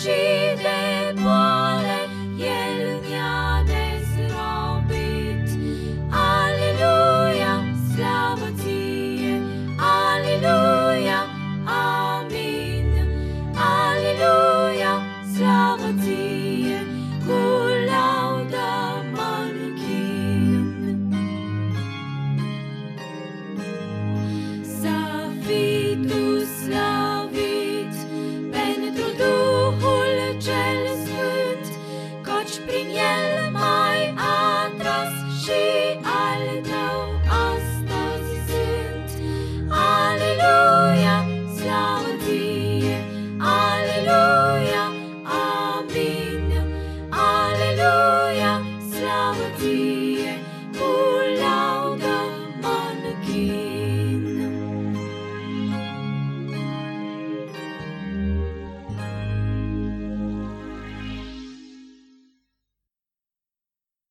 și de boale El ne-a dezrobit. Aleluia, slavă ție, aleluia, amin. Aleluia, slavă ție. deep.